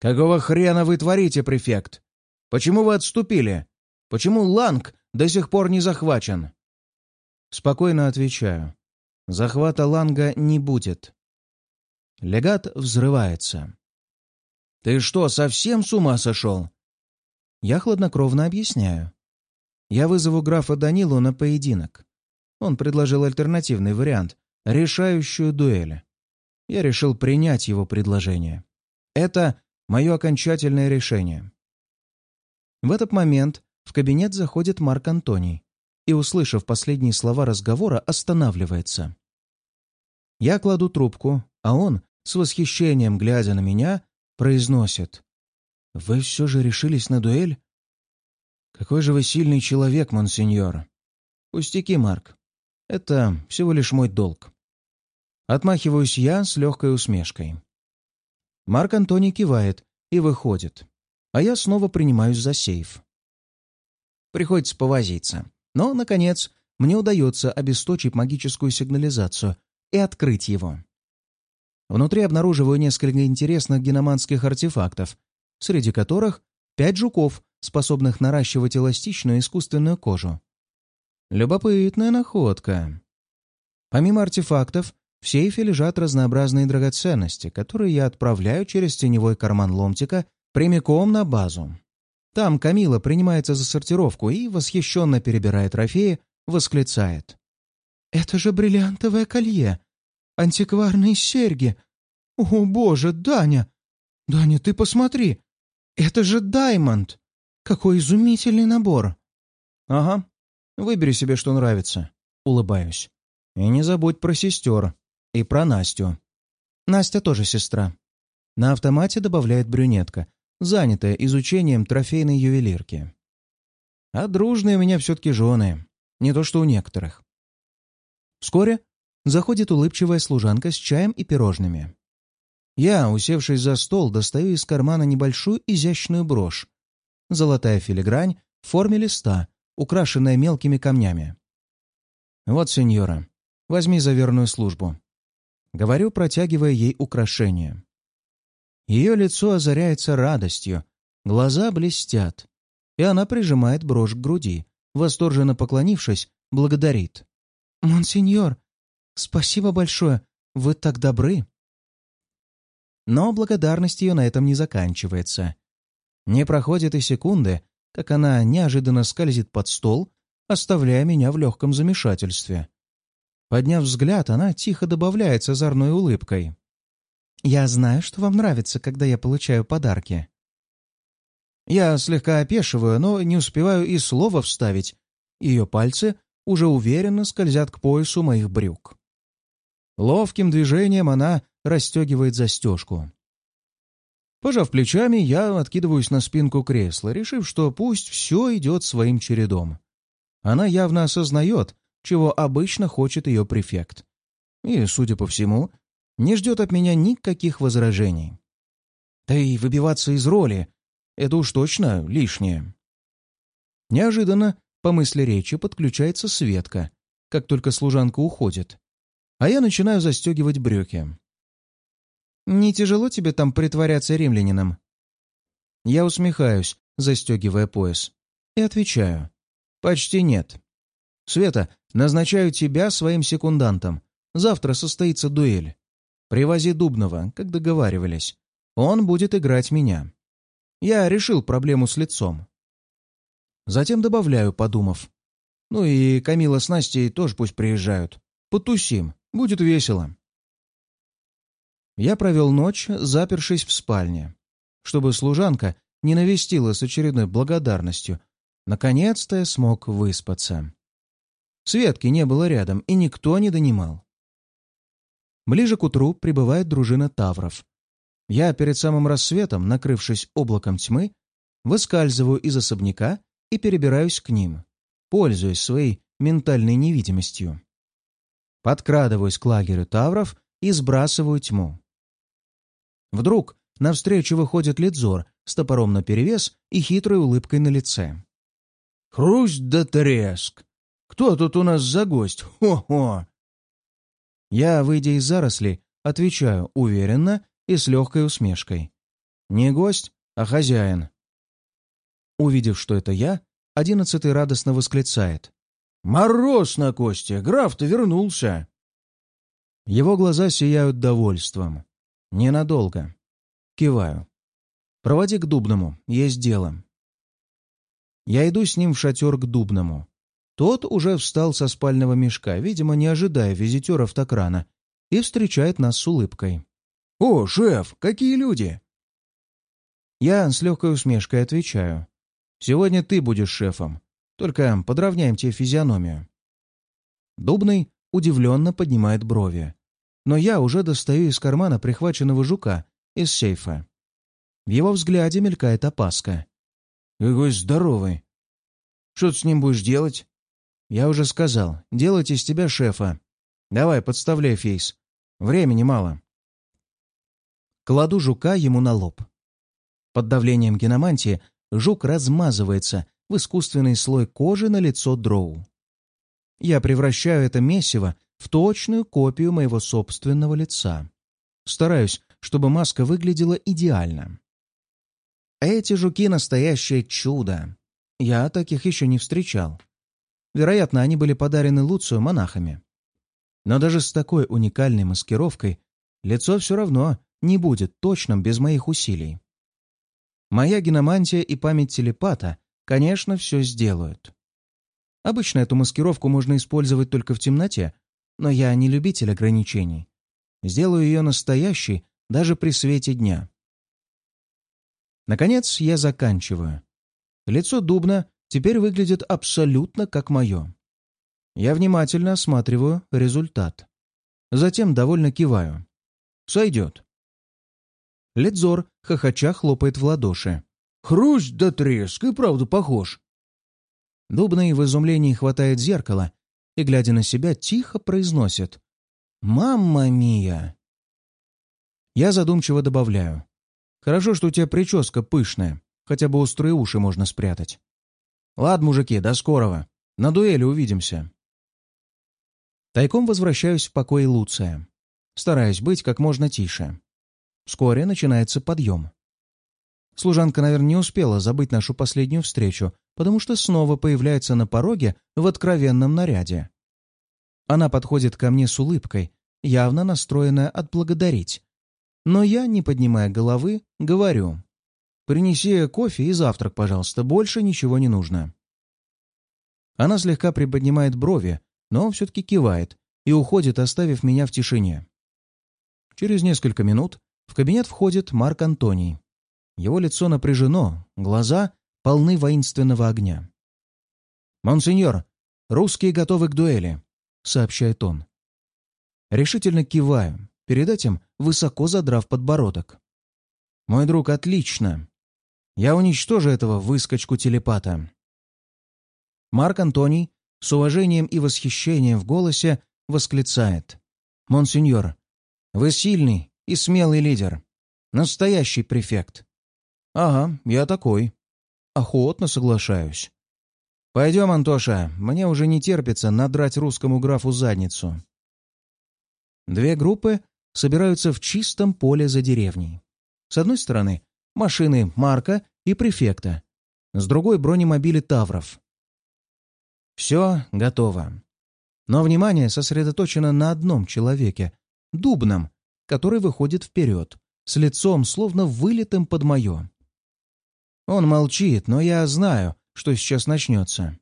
«Какого хрена вы творите, префект? Почему вы отступили? Почему Ланг до сих пор не захвачен?» Спокойно отвечаю. Захвата Ланга не будет. Легат взрывается. «Ты что, совсем с ума сошел?» Я хладнокровно объясняю. Я вызову графа Данилу на поединок. Он предложил альтернативный вариант — решающую дуэль. Я решил принять его предложение. Это мое окончательное решение. В этот момент в кабинет заходит Марк Антоний и, услышав последние слова разговора, останавливается. Я кладу трубку, а он, с восхищением глядя на меня, произносит. «Вы все же решились на дуэль?» «Какой же вы сильный человек, монсеньор!» «Пустяки, Марк. Это всего лишь мой долг». Отмахиваюсь я с легкой усмешкой. Марк Антоний кивает и выходит, а я снова принимаюсь за сейф. Приходится повозиться, но, наконец, мне удается обесточить магическую сигнализацию и открыть его. Внутри обнаруживаю несколько интересных геноманских артефактов, среди которых пять жуков, способных наращивать эластичную искусственную кожу. Любопытная находка. Помимо артефактов, в сейфе лежат разнообразные драгоценности, которые я отправляю через теневой карман ломтика прямиком на базу. Там Камила принимается за сортировку и, восхищенно перебирая трофеи, восклицает. «Это же бриллиантовое колье! Антикварные серьги. О, боже, Даня! Даня, ты посмотри! Это же Даймонд! Какой изумительный набор!» «Ага, выбери себе, что нравится», — улыбаюсь. «И не забудь про сестер и про Настю». Настя тоже сестра. На автомате добавляет брюнетка, занятая изучением трофейной ювелирки. А дружные у меня все-таки жены, не то что у некоторых. Вскоре заходит улыбчивая служанка с чаем и пирожными. Я, усевшись за стол, достаю из кармана небольшую изящную брошь. Золотая филигрань в форме листа, украшенная мелкими камнями. «Вот, сеньора, возьми за верную службу». Говорю, протягивая ей украшение. Ее лицо озаряется радостью, глаза блестят, и она прижимает брошь к груди, восторженно поклонившись, благодарит. «Монсеньор, спасибо большое, вы так добры!» Но благодарность ее на этом не заканчивается. Не проходит и секунды, как она неожиданно скользит под стол, оставляя меня в легком замешательстве. Подняв взгляд, она тихо добавляет с озорной улыбкой. «Я знаю, что вам нравится, когда я получаю подарки». Я слегка опешиваю, но не успеваю и слова вставить. Ее пальцы уже уверенно скользят к поясу моих брюк. Ловким движением она расстегивает застежку. Пожав плечами, я откидываюсь на спинку кресла, решив, что пусть все идет своим чередом. Она явно осознает, чего обычно хочет ее префект. И, судя по всему, не ждет от меня никаких возражений. Да и выбиваться из роли — это уж точно лишнее. Неожиданно, по мысли речи, подключается Светка, как только служанка уходит. А я начинаю застегивать брюки. «Не тяжело тебе там притворяться римлянином?» Я усмехаюсь, застегивая пояс, и отвечаю. «Почти нет. Света, назначаю тебя своим секундантом. Завтра состоится дуэль. Привози Дубного, как договаривались. Он будет играть меня. Я решил проблему с лицом». Затем добавляю, подумав. «Ну и Камила с Настей тоже пусть приезжают. Потусим. Будет весело». Я провел ночь, запершись в спальне, чтобы служанка не навестила с очередной благодарностью. Наконец-то я смог выспаться. Светки не было рядом, и никто не донимал. Ближе к утру прибывает дружина тавров. Я перед самым рассветом, накрывшись облаком тьмы, выскальзываю из особняка и перебираюсь к ним, пользуясь своей ментальной невидимостью. Подкрадываюсь к лагерю тавров и сбрасываю тьму. Вдруг навстречу выходит Лидзор с топором наперевес и хитрой улыбкой на лице. «Хрусть да треск! Кто тут у нас за гость? Хо-хо!» Я, выйдя из зарослей, отвечаю уверенно и с легкой усмешкой. «Не гость, а хозяин». Увидев, что это я, одиннадцатый радостно восклицает. «Мороз на кости! Граф-то вернулся!» Его глаза сияют довольством. «Ненадолго». Киваю. «Проводи к Дубному. Есть дело». Я иду с ним в шатер к Дубному. Тот уже встал со спального мешка, видимо, не ожидая визитеров так рано, и встречает нас с улыбкой. «О, шеф, какие люди!» Я с легкой усмешкой отвечаю. «Сегодня ты будешь шефом. Только подровняем тебе физиономию». Дубный удивленно поднимает брови но я уже достаю из кармана прихваченного жука из сейфа. В его взгляде мелькает опаска. «Какой здоровый! Что ты с ним будешь делать?» «Я уже сказал, делать из тебя шефа. Давай, подставляй фейс. Времени мало». Кладу жука ему на лоб. Под давлением геномантии жук размазывается в искусственный слой кожи на лицо дроу. Я превращаю это месиво в точную копию моего собственного лица. Стараюсь, чтобы маска выглядела идеально. Эти жуки — настоящее чудо. Я таких еще не встречал. Вероятно, они были подарены Луцию монахами. Но даже с такой уникальной маскировкой лицо все равно не будет точным без моих усилий. Моя геномантия и память телепата, конечно, все сделают. Обычно эту маскировку можно использовать только в темноте, но я не любитель ограничений. Сделаю ее настоящей даже при свете дня. Наконец я заканчиваю. Лицо Дубна теперь выглядит абсолютно как мое. Я внимательно осматриваю результат. Затем довольно киваю. Сойдет. Ледзор хохоча хлопает в ладоши. «Хрусть да треск, и правда похож!» Дубный в изумлении хватает зеркало и, глядя на себя, тихо произносит «Мамма мия!». Я задумчиво добавляю. Хорошо, что у тебя прическа пышная. Хотя бы острые уши можно спрятать. Ладно, мужики, до скорого. На дуэли увидимся. Тайком возвращаюсь в покой Луция. Стараюсь быть как можно тише. Вскоре начинается подъем. Служанка, наверное, не успела забыть нашу последнюю встречу, потому что снова появляется на пороге в откровенном наряде. Она подходит ко мне с улыбкой, явно настроенная отблагодарить. Но я, не поднимая головы, говорю. «Принеси кофе и завтрак, пожалуйста, больше ничего не нужно». Она слегка приподнимает брови, но все-таки кивает и уходит, оставив меня в тишине. Через несколько минут в кабинет входит Марк Антоний. Его лицо напряжено, глаза полны воинственного огня. «Монсеньор, русские готовы к дуэли», — сообщает он. Решительно киваю, перед этим высоко задрав подбородок. «Мой друг, отлично. Я уничтожу этого выскочку-телепата». Марк Антоний с уважением и восхищением в голосе восклицает. «Монсеньор, вы сильный и смелый лидер. Настоящий префект». «Ага, я такой. Охотно соглашаюсь». «Пойдем, Антоша, мне уже не терпится надрать русскому графу задницу». Две группы собираются в чистом поле за деревней. С одной стороны — машины Марка и префекта, с другой — бронемобили Тавров. Все готово. Но внимание сосредоточено на одном человеке — Дубном, который выходит вперед, с лицом, словно вылитым под мое. Он молчит, но я знаю, что сейчас начнется.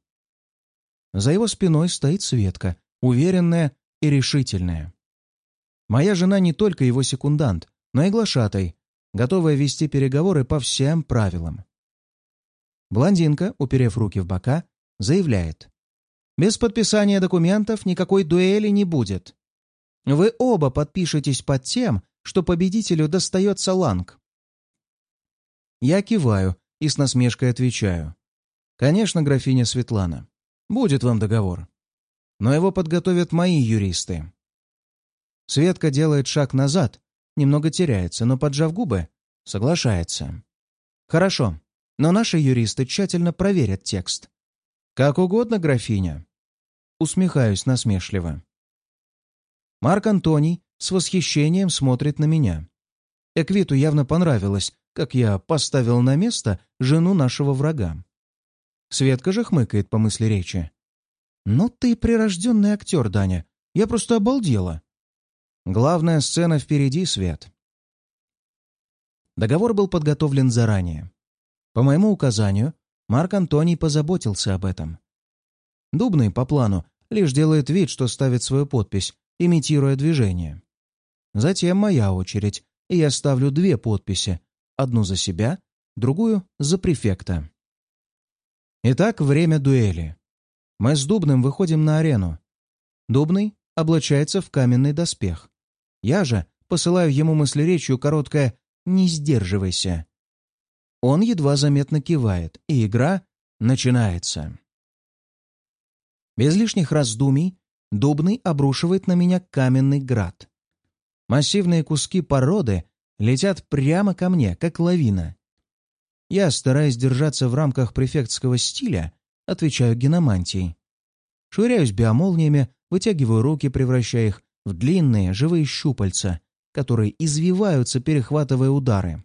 За его спиной стоит Светка, уверенная и решительная. Моя жена не только его секундант, но и глашатай, готовая вести переговоры по всем правилам. Блондинка, уперев руки в бока, заявляет. Без подписания документов никакой дуэли не будет. Вы оба подпишетесь под тем, что победителю достается ланг. Я киваю и с насмешкой отвечаю. Конечно, графиня Светлана, будет вам договор. Но его подготовят мои юристы. Светка делает шаг назад, немного теряется, но, поджав губы, соглашается. Хорошо, но наши юристы тщательно проверят текст. Как угодно, графиня. Усмехаюсь насмешливо. Марк Антоний с восхищением смотрит на меня. Эквиту явно понравилось, как я поставил на место жену нашего врага. Светка же хмыкает по мысли речи. «Ну ты прирожденный актер, Даня. Я просто обалдела». Главная сцена впереди, Свет. Договор был подготовлен заранее. По моему указанию, Марк Антоний позаботился об этом. Дубный, по плану, лишь делает вид, что ставит свою подпись, имитируя движение. Затем моя очередь, и я ставлю две подписи, одну за себя, другую за префекта. Итак, время дуэли. Мы с Дубным выходим на арену. Дубный облачается в каменный доспех. Я же посылаю ему мыслеречью короткое «не сдерживайся». Он едва заметно кивает, и игра начинается. Без лишних раздумий Дубный обрушивает на меня каменный град. Массивные куски породы летят прямо ко мне, как лавина. Я, стараясь держаться в рамках префектского стиля, отвечаю геномантией. Швыряюсь биомолниями, вытягиваю руки, превращая их в длинные живые щупальца, которые извиваются, перехватывая удары.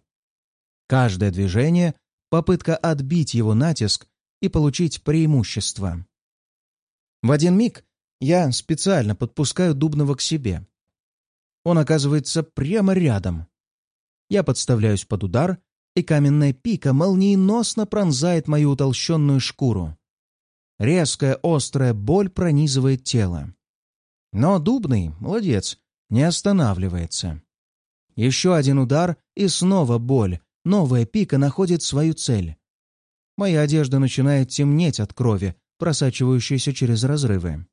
Каждое движение — попытка отбить его натиск и получить преимущество. В один миг я специально подпускаю Дубного к себе. Он оказывается прямо рядом. Я подставляюсь под удар, и каменная пика молниеносно пронзает мою утолщенную шкуру. Резкая острая боль пронизывает тело. Но Дубный, молодец, не останавливается. Еще один удар, и снова боль. Новая пика находит свою цель. Моя одежда начинает темнеть от крови, просачивающейся через разрывы.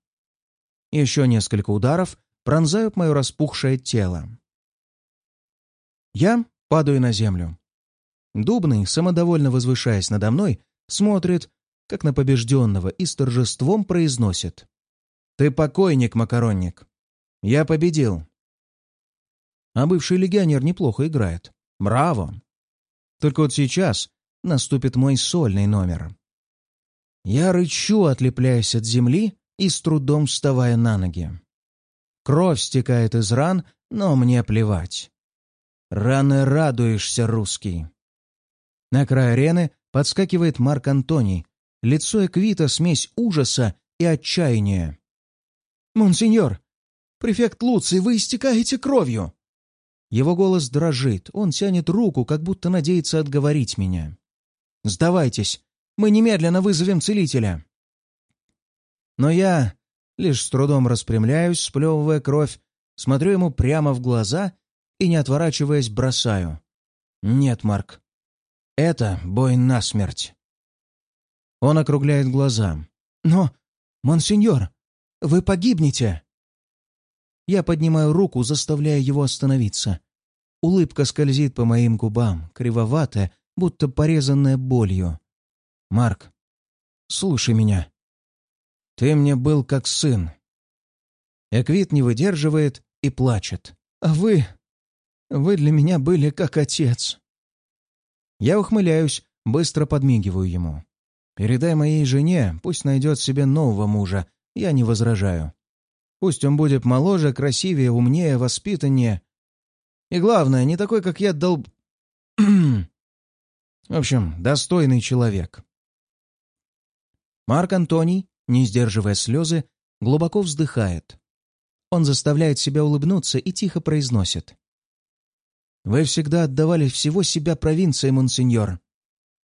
Еще несколько ударов пронзают мое распухшее тело. Я падаю на землю. Дубный, самодовольно возвышаясь надо мной, смотрит, как на побежденного и с торжеством произносит. «Ты покойник, макаронник. Я победил». А бывший легионер неплохо играет. Браво! Только вот сейчас наступит мой сольный номер. Я рычу, отлепляясь от земли и с трудом вставая на ноги. Кровь стекает из ран, но мне плевать. Раны радуешься, русский. На край арены подскакивает Марк Антоний. Лицо Эквита — смесь ужаса и отчаяния. «Монсеньор! Префект Луций, вы истекаете кровью!» Его голос дрожит, он тянет руку, как будто надеется отговорить меня. «Сдавайтесь, мы немедленно вызовем целителя!» Но я лишь с трудом распрямляюсь, сплевывая кровь, смотрю ему прямо в глаза и, не отворачиваясь, бросаю. «Нет, Марк, это бой насмерть». Он округляет глаза. «Но, монсеньор, вы погибнете!» Я поднимаю руку, заставляя его остановиться. Улыбка скользит по моим губам, кривоватая, будто порезанная болью. «Марк, слушай меня. Ты мне был как сын». Эквит не выдерживает и плачет. «А вы... вы для меня были как отец». Я ухмыляюсь, быстро подмигиваю ему. «Передай моей жене, пусть найдет себе нового мужа, я не возражаю. Пусть он будет моложе, красивее, умнее, воспитаннее. И главное, не такой, как я, долб... В общем, достойный человек». Марк Антоний, не сдерживая слезы, глубоко вздыхает. Он заставляет себя улыбнуться и тихо произносит. «Вы всегда отдавали всего себя провинции, монсеньор».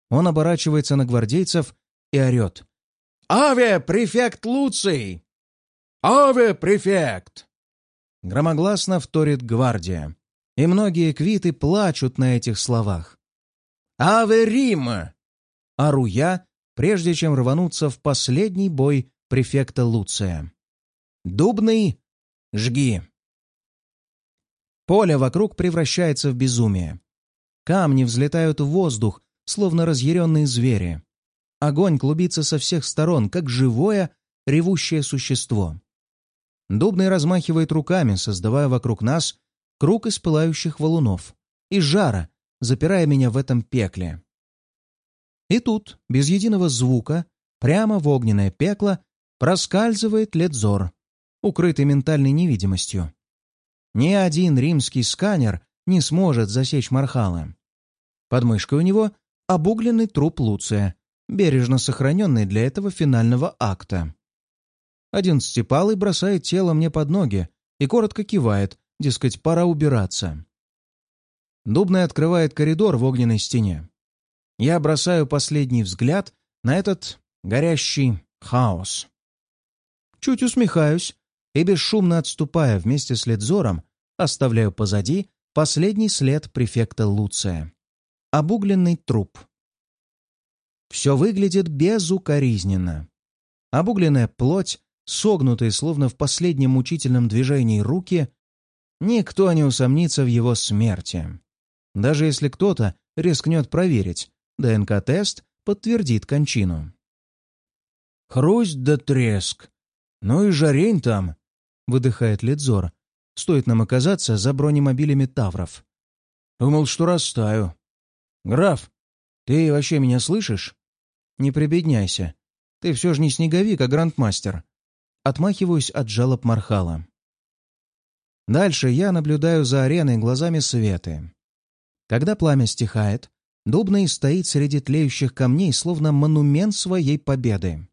Он оборачивается на гвардейцев и орет. «Аве, префект Луций! Аве, префект!» Громогласно вторит гвардия, и многие квиты плачут на этих словах. «Аве, Рим!» Ору я, прежде чем рвануться в последний бой префекта Луция. «Дубный, жги!» Поле вокруг превращается в безумие. Камни взлетают в воздух, словно разъяренные звери. Огонь клубится со всех сторон, как живое, ревущее существо. Дубный размахивает руками, создавая вокруг нас круг из пылающих валунов и жара, запирая меня в этом пекле. И тут, без единого звука, прямо в огненное пекло проскальзывает Ледзор, укрытый ментальной невидимостью. Ни один римский сканер не сможет засечь Мархала. Под мышкой у него обугленный труп Луция, бережно сохраненный для этого финального акта. Одиннадцатипалый бросает тело мне под ноги и коротко кивает, дескать, пора убираться. Дубный открывает коридор в огненной стене. Я бросаю последний взгляд на этот горящий хаос. Чуть усмехаюсь и, бесшумно отступая вместе с Ледзором, оставляю позади последний след префекта Луция. Обугленный труп. Все выглядит безукоризненно. Обугленная плоть, согнутые, словно в последнем мучительном движении руки, никто не усомнится в его смерти. Даже если кто-то рискнет проверить, ДНК-тест подтвердит кончину. «Хрусть да треск! Ну и жарень там!» — выдыхает Ледзор. Стоит нам оказаться за бронемобилями Тавров. Думал, что растаю. «Граф, ты вообще меня слышишь?» «Не прибедняйся. Ты все же не снеговик, а грандмастер». Отмахиваюсь от жалоб Мархала. Дальше я наблюдаю за ареной глазами Светы. Когда пламя стихает, Дубный стоит среди тлеющих камней, словно монумент своей победы.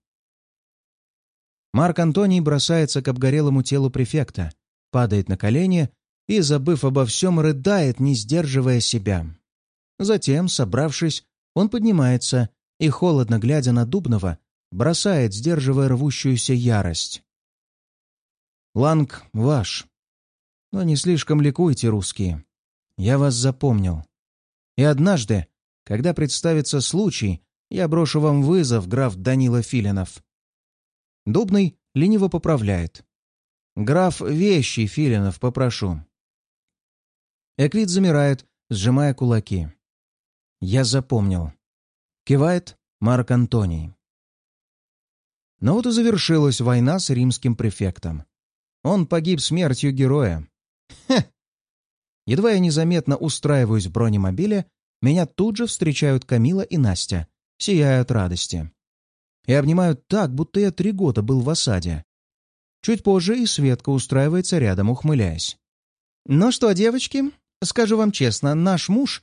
Марк Антоний бросается к обгорелому телу префекта, падает на колени и, забыв обо всем, рыдает, не сдерживая себя. Затем, собравшись, он поднимается и, холодно глядя на Дубного, бросает, сдерживая рвущуюся ярость. «Ланг ваш. Но не слишком ликуйте, русские. Я вас запомнил. И однажды, когда представится случай, я брошу вам вызов, граф Данила Филинов». Дубный лениво поправляет. «Граф вещи, Филинов, попрошу». Эквит замирает, сжимая кулаки. «Я запомнил». Кивает Марк Антоний. Но вот и завершилась война с римским префектом. Он погиб смертью героя. Хе! Едва я незаметно устраиваюсь в бронемобиле, меня тут же встречают Камила и Настя, сияя от радости. И обнимают так, будто я три года был в осаде. Чуть позже и Светка устраивается рядом, ухмыляясь. «Ну что, девочки, скажу вам честно, наш муж